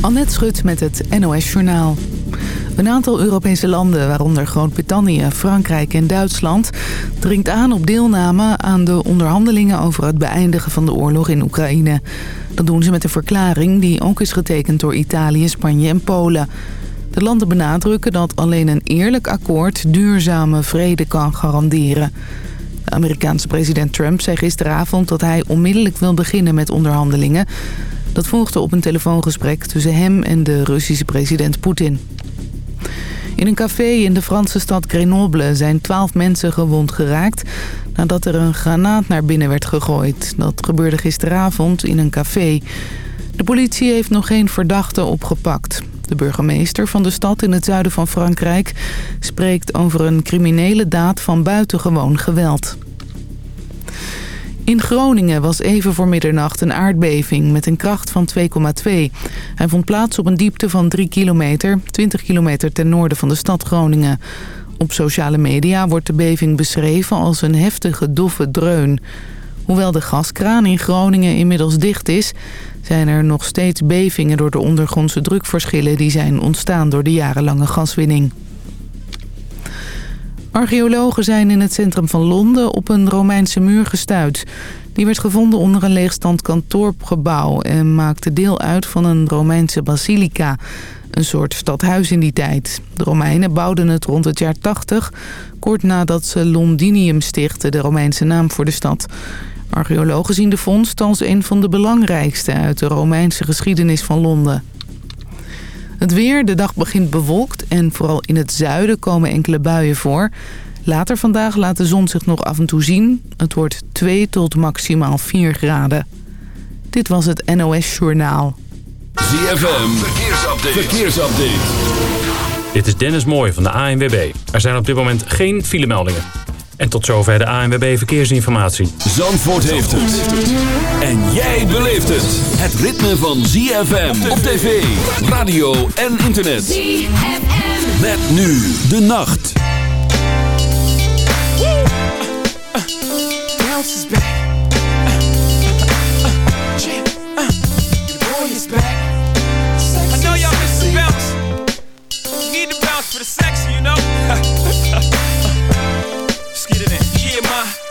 Annette Schut met het NOS Journaal. Een aantal Europese landen, waaronder Groot-Brittannië, Frankrijk en Duitsland... dringt aan op deelname aan de onderhandelingen over het beëindigen van de oorlog in Oekraïne. Dat doen ze met een verklaring die ook is getekend door Italië, Spanje en Polen. De landen benadrukken dat alleen een eerlijk akkoord duurzame vrede kan garanderen. De Amerikaanse president Trump zei gisteravond dat hij onmiddellijk wil beginnen met onderhandelingen. Dat volgde op een telefoongesprek tussen hem en de Russische president Poetin. In een café in de Franse stad Grenoble zijn twaalf mensen gewond geraakt... nadat er een granaat naar binnen werd gegooid. Dat gebeurde gisteravond in een café. De politie heeft nog geen verdachte opgepakt. De burgemeester van de stad in het zuiden van Frankrijk... spreekt over een criminele daad van buitengewoon geweld. In Groningen was even voor middernacht een aardbeving met een kracht van 2,2. Hij vond plaats op een diepte van 3 kilometer, 20 kilometer ten noorden van de stad Groningen. Op sociale media wordt de beving beschreven als een heftige doffe dreun. Hoewel de gaskraan in Groningen inmiddels dicht is... zijn er nog steeds bevingen door de ondergrondse drukverschillen... die zijn ontstaan door de jarenlange gaswinning. Archeologen zijn in het centrum van Londen op een Romeinse muur gestuit. Die werd gevonden onder een leegstand kantoorgebouw... en maakte deel uit van een Romeinse basilica... een soort stadhuis in die tijd. De Romeinen bouwden het rond het jaar 80... kort nadat ze Londinium stichtten, de Romeinse naam voor de stad. Archeologen zien de vondst als een van de belangrijkste... uit de Romeinse geschiedenis van Londen. Het weer, de dag begint bewolkt en vooral in het zuiden komen enkele buien voor. Later vandaag laat de zon zich nog af en toe zien. Het wordt 2 tot maximaal 4 graden. Dit was het NOS Journaal. ZFM, verkeersupdate. verkeersupdate. Dit is Dennis Mooij van de ANWB. Er zijn op dit moment geen filemeldingen. En tot zover de ANWB Verkeersinformatie. Zandvoort heeft het. En jij beleeft het. Het ritme van ZFM op tv, radio en internet. ZFM. Met nu de nacht. Bounce is back. I know y'all miss the bounce. You need to bounce for the sexy, you know?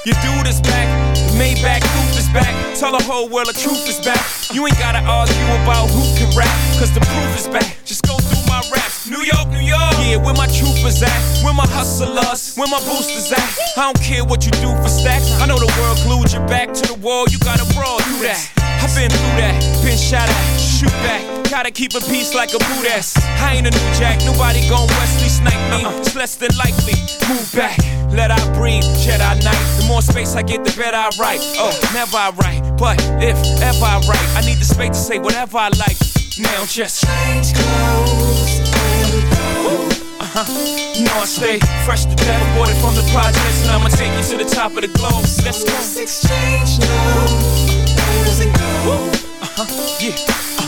Your dude is back, Maybach roof is back. Tell the whole world the truth is back. You ain't gotta argue about who can rap, cause the proof is back. Just go through my raps. New York, New York. Yeah, where my troopers at? Where my hustlers? Where my boosters at? I don't care what you do for stacks. I know the world glued your back to the wall. You gotta brawl through that. I've been through that, been shot at, shoot back. Gotta keep a peace like a boot ass. I ain't a new jack, nobody gon' Wesley snipe me. It's less than likely. Move back, let I breathe, Jedi Knight. The more space I get, the better I write. Oh, never I write, but if ever I write, I need the space to say whatever I like. Now just change clothes and go. Uh-huh. You know I stay fresh to death, aborted from the projects, and I'ma take you to the top of the globe. Let's go. Let's exchange now uh-huh, yeah.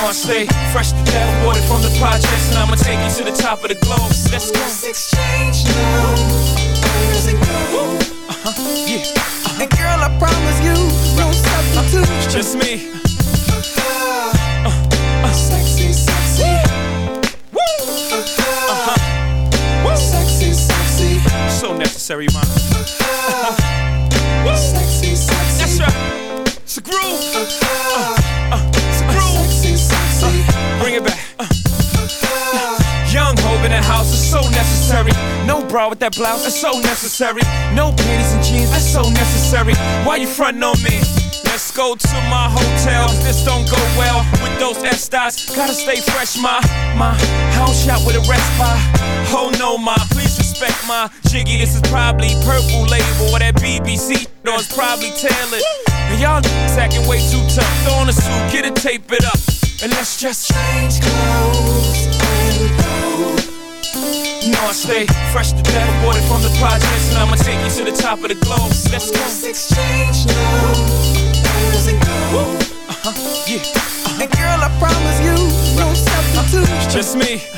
I stay fresh to death, water from the projects, and I'ma take you to the top of the globe. Let's go. Let's exchange now. Where it go? Uh huh. Yeah. Uh-huh. And girl, I promise you, no substitute. It's just me. Uh, uh, sexy, sexy. Woo. Uh. Sexy, sexy. So necessary, man. Uh-huh. Sexy, sexy. That's right. It's a groove. Uh, bring it back. Uh. Young Hov in the house is so necessary No bra with that blouse, that's so necessary. No panties and jeans, that's so necessary. Why you frontin' on me? Let's go to my hotel. This don't go well with those F stops. Gotta stay fresh, my my house shot with a by. Oh no, my please respect my jiggy. This is probably purple label or that BBC. No, it's probably tailored. And y'all acting way too tough. Throw on a suit, get it, tape it up, and let's just change clothes and go. You know I stay fresh to death, aborted from the projects, and I'ma take you to the top of the globe. So Let's go. Let's exchange now, and go. Uh huh, yeah. Uh-huh. And girl, I promise you, no substitute. It's just me.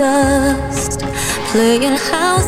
dust, playing house.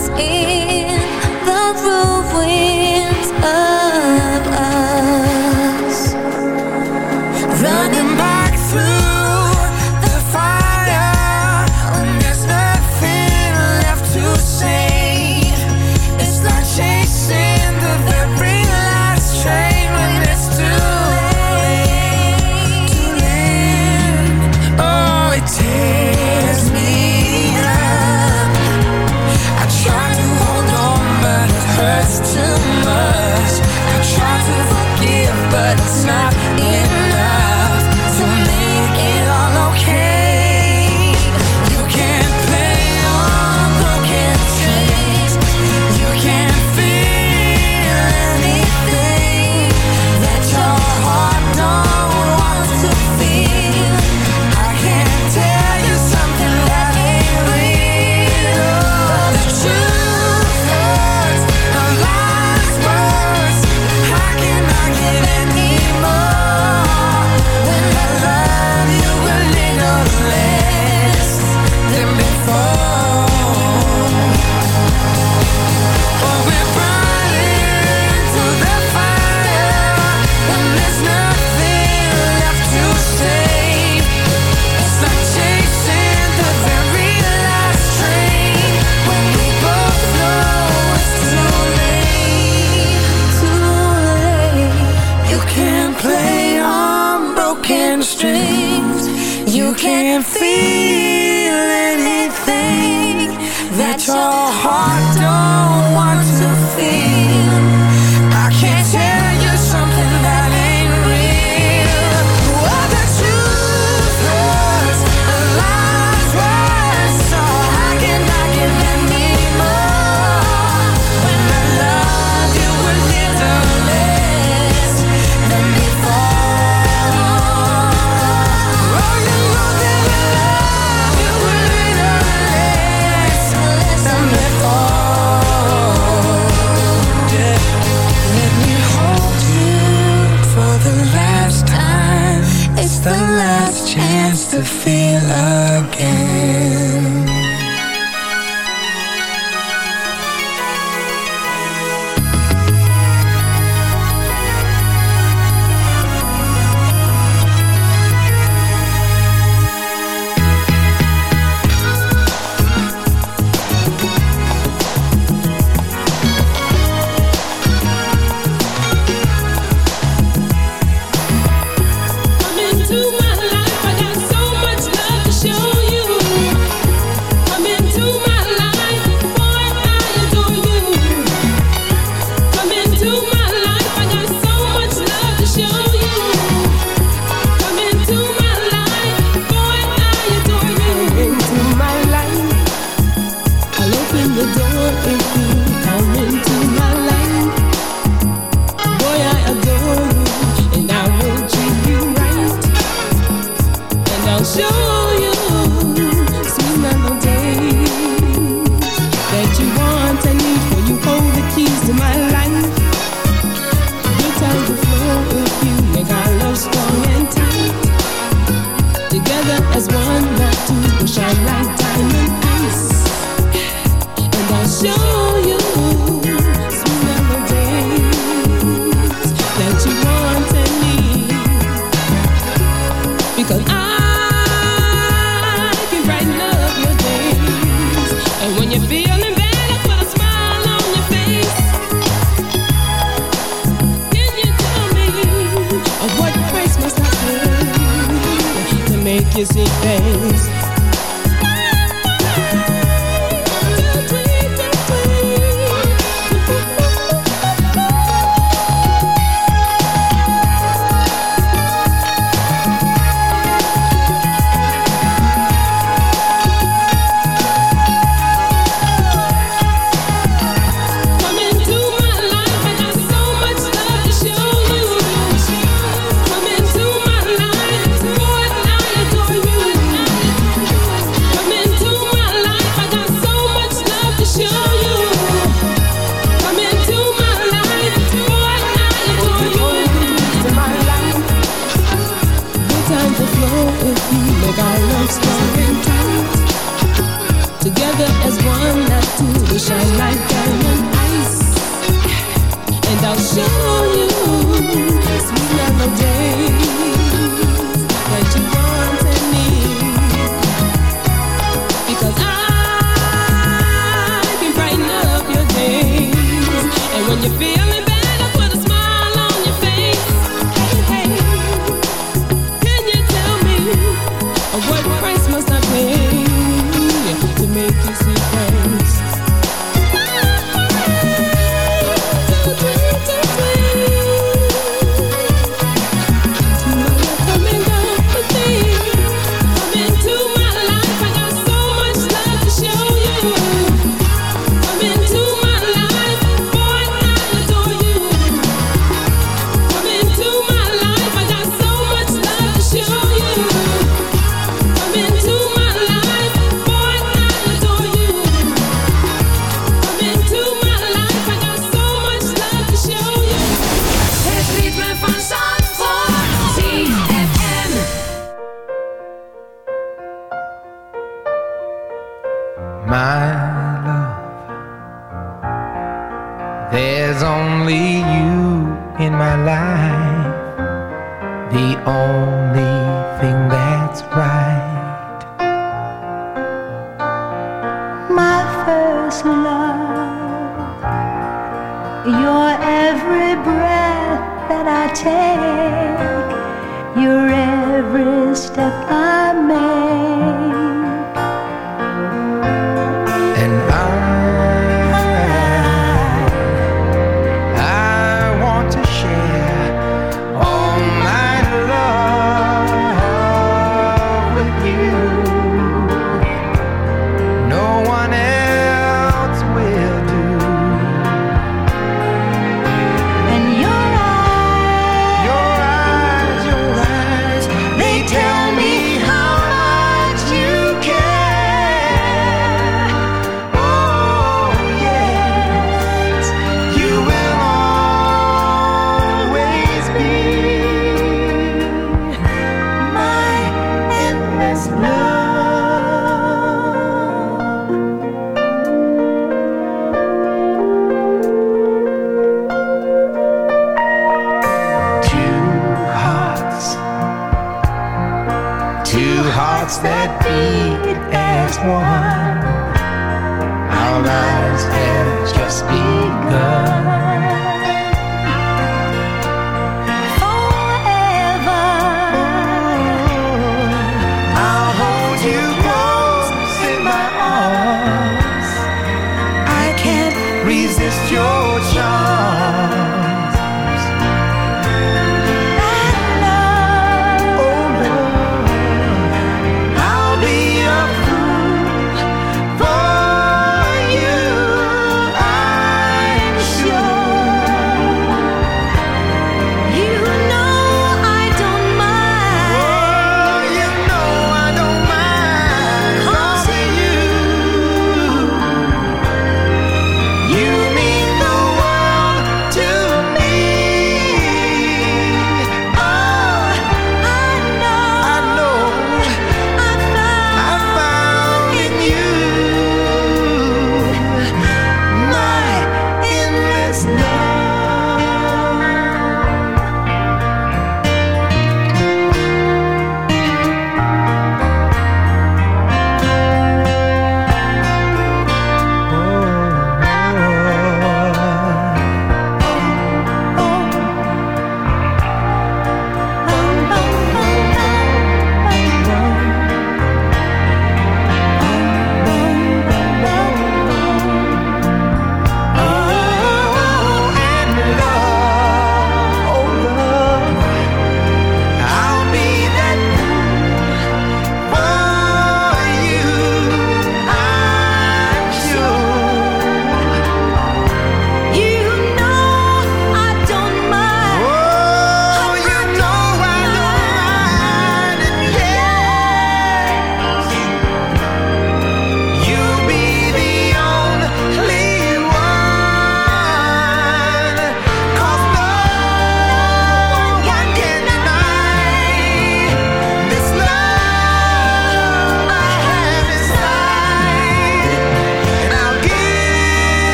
Take, your every step I make.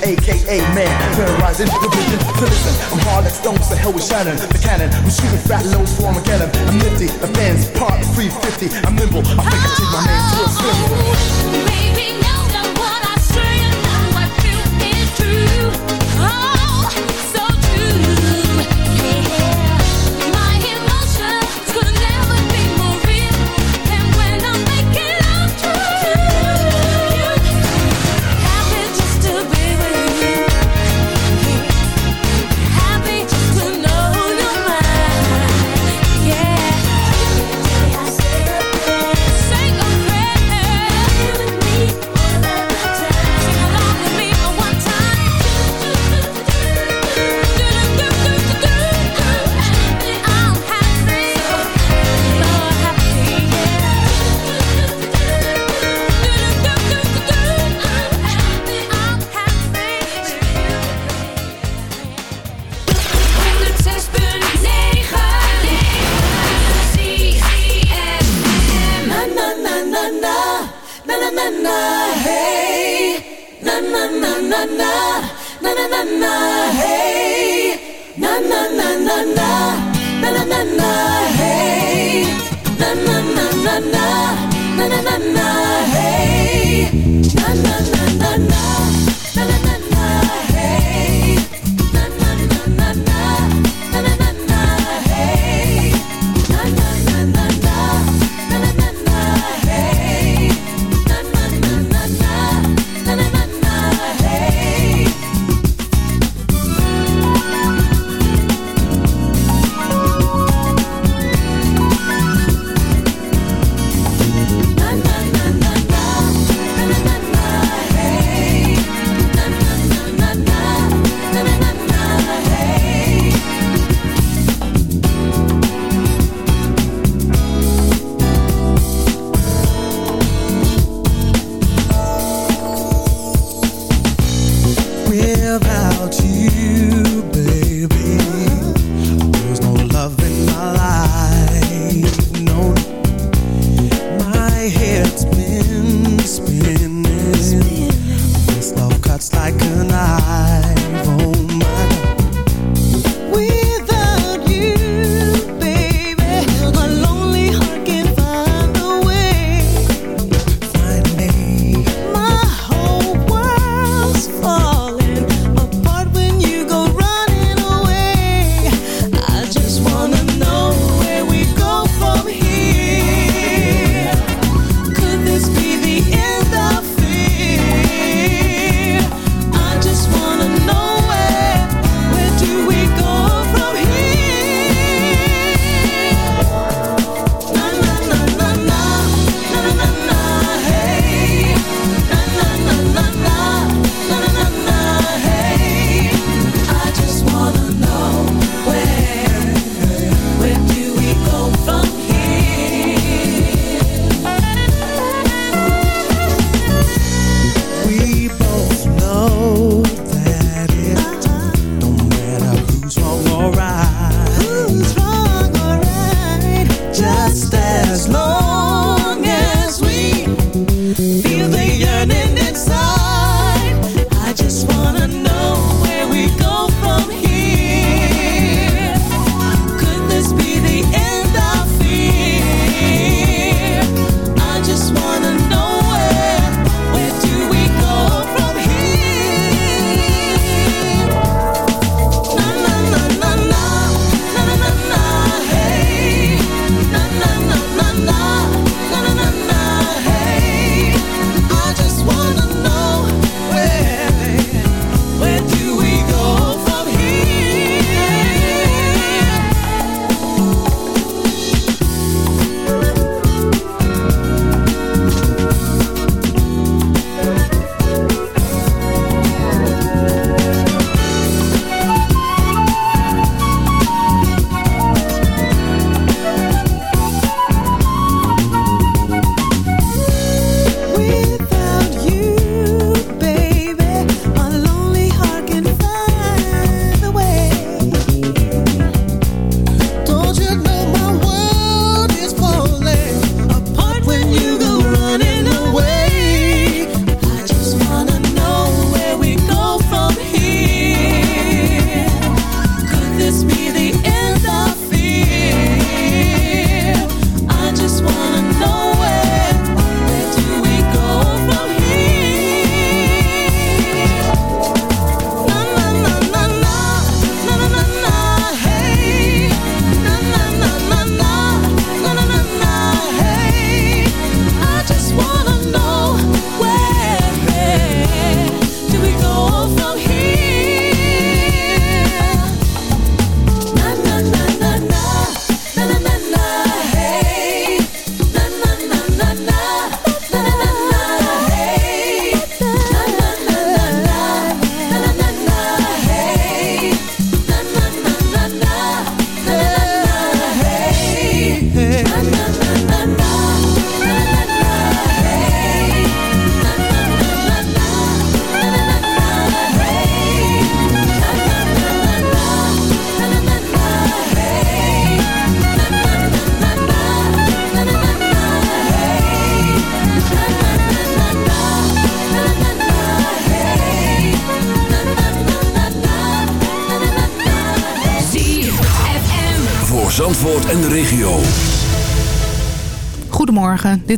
to.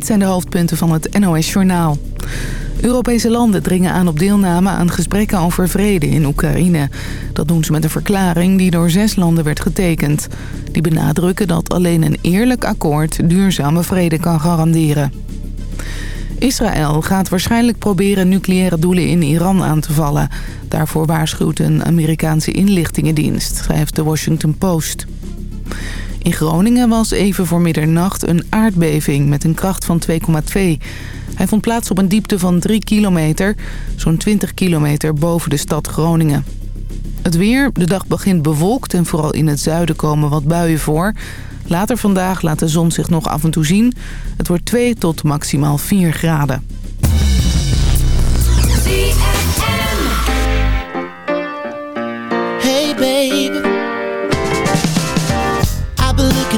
Dit zijn de hoofdpunten van het NOS-journaal. Europese landen dringen aan op deelname aan gesprekken over vrede in Oekraïne. Dat doen ze met een verklaring die door zes landen werd getekend. Die benadrukken dat alleen een eerlijk akkoord duurzame vrede kan garanderen. Israël gaat waarschijnlijk proberen nucleaire doelen in Iran aan te vallen. Daarvoor waarschuwt een Amerikaanse inlichtingendienst, schrijft de Washington Post. In Groningen was even voor middernacht een aardbeving met een kracht van 2,2. Hij vond plaats op een diepte van 3 kilometer, zo'n 20 kilometer boven de stad Groningen. Het weer, de dag begint bewolkt en vooral in het zuiden komen wat buien voor. Later vandaag laat de zon zich nog af en toe zien. Het wordt 2 tot maximaal 4 graden. Hey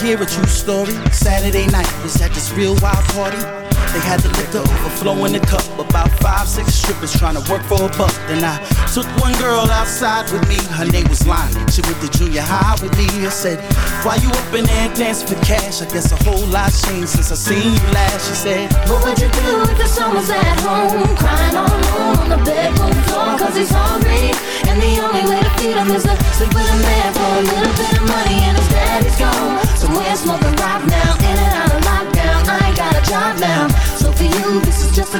hear a true story. Saturday night was at this real wild party. They had the liquor overflow in the cup. About five, six strippers trying to work for a buck. Then I took one girl outside with me. Her name was Lonnie. She went to junior high with me. I said, Why you up in there dancing for cash? I guess a whole lot changed since I seen you last. She said, What would you do if the was at home Crying all alone on the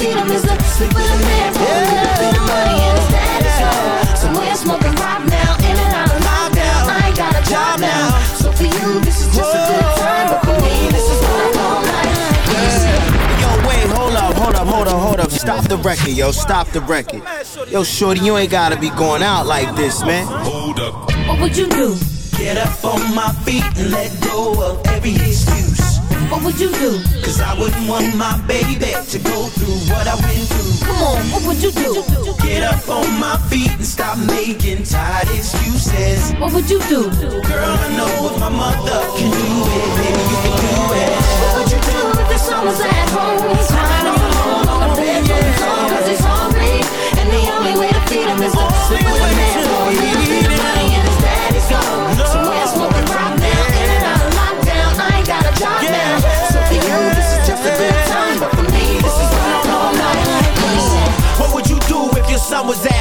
And the only way to feed him is to sleep with a man For a little bit of money and his daddy's gone Somewhere smoking rock now In and out of lockdown I ain't got a job now So for you this is just a good time But for me this is what I call life Yo, wait, hold up, hold up, hold up, hold up. Stop the record, yo, stop the record. Yo, shorty, you ain't gotta be going out like this, man. Hold up. What would you do? Get up on my feet and let go of every excuse. What would you do? Cause I wouldn't want my baby to go through what I went through. Come on, what would you do? Get up on my feet and stop making tired excuses. What would you do? Girl, I know if my mother can do it, baby, you can do it. What would you do if the son was at home Crying all alone on the bedroom floor Cause he's hungry And the only way to feed him is to sleep with a man For a little bit of money and his daddy's gone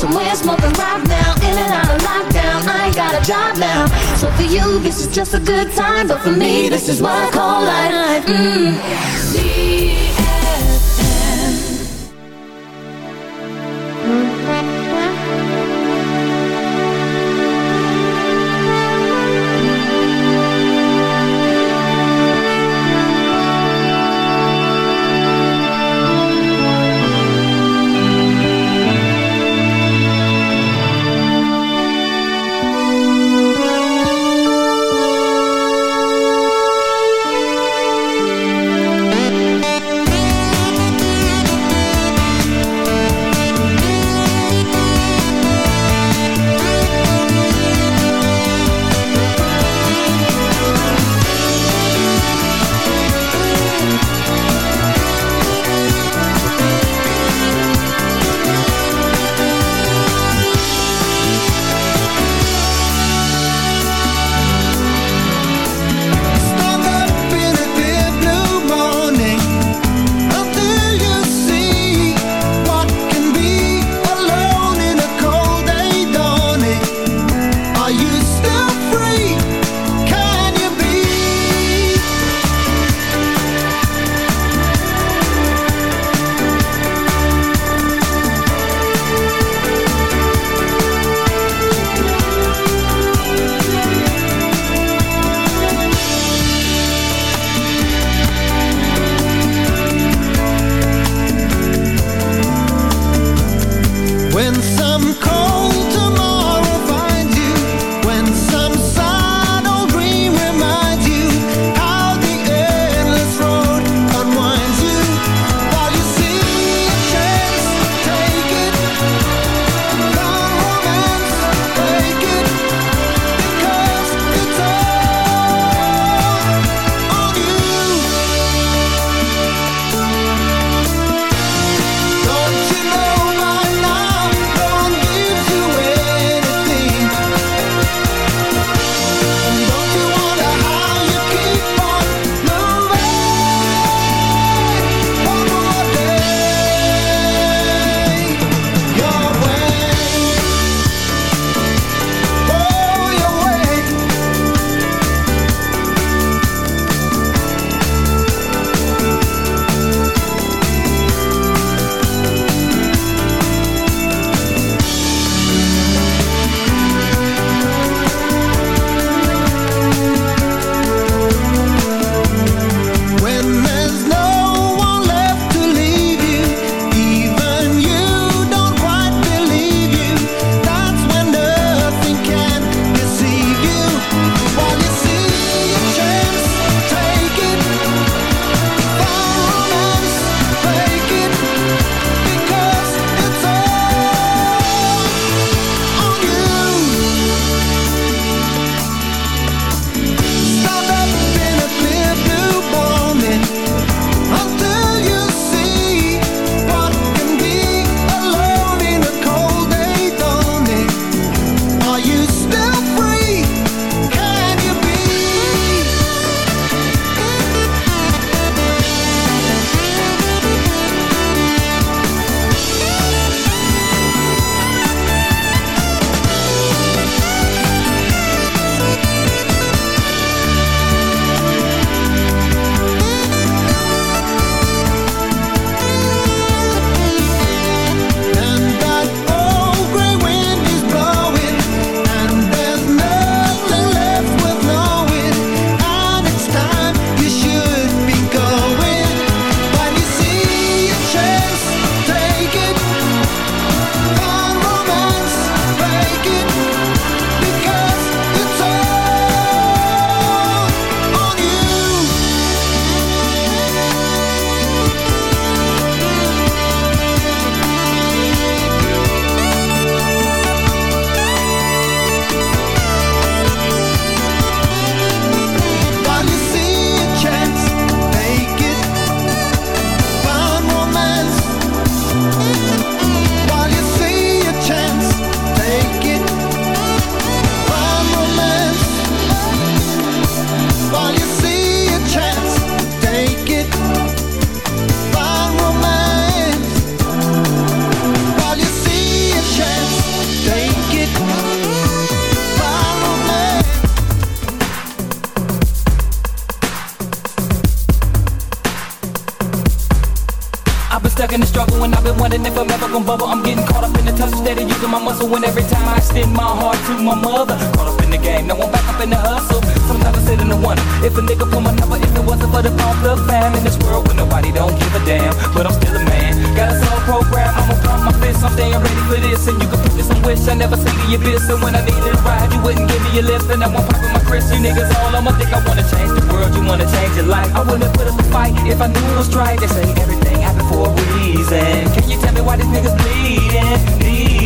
Somewhere smoking rock now. In and out of lockdown I ain't got a job now. So for you this is just a good time But for me this is what I call life. Mm. Using my muscle. When every time I extend my heart to my mother, caught up in the game, now I'm back up in the hustle. Sometimes I sit in the wonder if a nigga pull my number, if it wasn't for the pump the fam in this world where nobody don't give a damn, but I'm still a man. Got a soul program, I'ma pump my fist. I'm staying ready for this, and you can put this on wish. I never see the abyss, and when I needed a ride, you wouldn't give me a lift, and I won't pop in my Chris. You niggas all I'ma think I wanna change the world, you wanna change your life. I wouldn't put up a fight if I knew it was right. They say everything happened for a reason. Can you tell me why these niggas bleeding,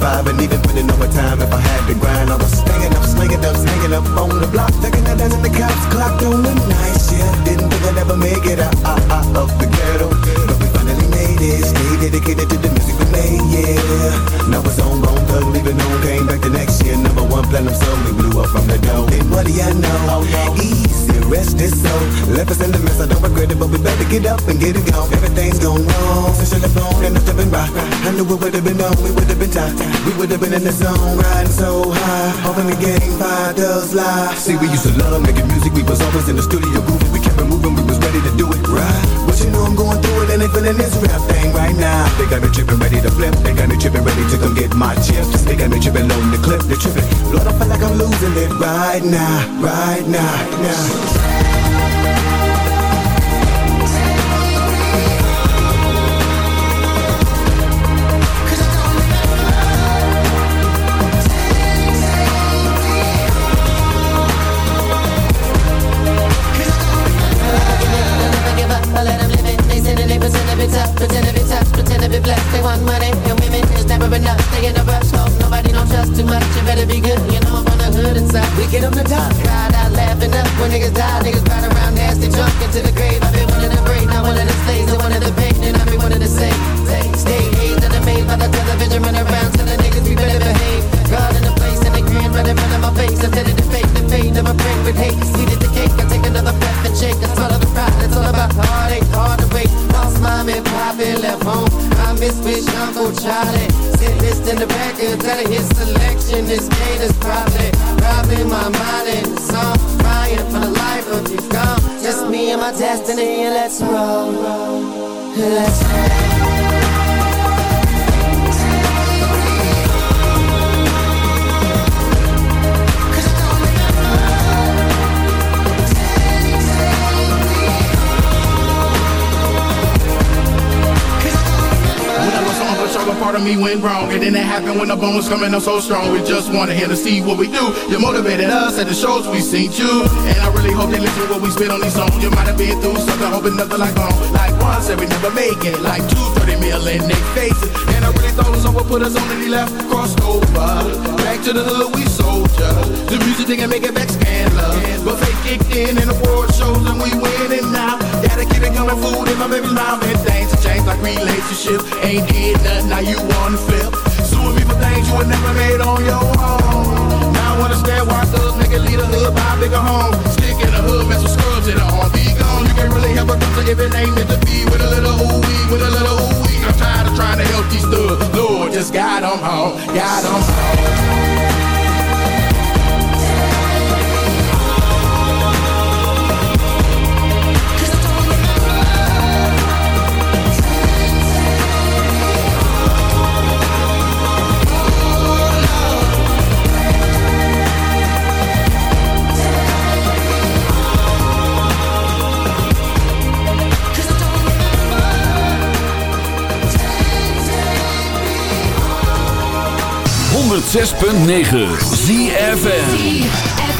Five and even putting in overtime if I had to grind. I was staying up, slinging up, hanging up on the block. That dance in the cops clocked on the night shift. Didn't think I'd ever make it out, out, out of the ghetto. But we finally made it. Stay dedicated to the music we made, yeah. Now it's on, bone thug, leaving home. Came back the next year, number one platinum song. We blew up from the dough. And what do you know? Oh, Eazy, rest is so. Left us in the mess, I don't regret it, but we better get up and get it going. Everything's gone wrong you left home and nothing been right. I knew it would have been on, we would have been tight. We would have been in the zone, riding so high. Hoping the game fire does lie. See, we used to love making music, we was always in the studio grooving. We kept it moving, we was ready to do it right. But you know I'm going through it and they feeling this rap thing right now. They got me tripping, ready to flip. They got me tripping, ready to come get my chips. They got me tripping on the clip, they tripping. Lord, I feel like I'm losing it right now, right now, now. Up when niggas Let's part of me went wrong. And then it happened when the bones coming up so strong. We just wanted him to see what we do. You motivated us at the shows we seen you. And I really hope they listen to what we spit on these songs. You might have been through something, hoping nothing like home. Like one said we never make it. Like two, 30 mil in they. And I really thought someone put us on and he left, crossed over. Back to the hood, we soldier. The music didn't make it back. But they kicked in and world shows and we winning now. Gotta keep it coming, food in my baby's mouth. And things have changed like relationships. Ain't did nothing, now you wanna flip. Suing me for things you would never made on your own. Now I understand why thugs make it lead a hood, buy a bigger home. Stick in the hood, mess with scrubs in the arm. Be gone, you can't really help a doctor if it ain't meant to be. With a little ooh wee, with a little ooh wee. I'm tired of trying to help these thugs. Lord, just guide them home, guide them home. 106.9 ZFN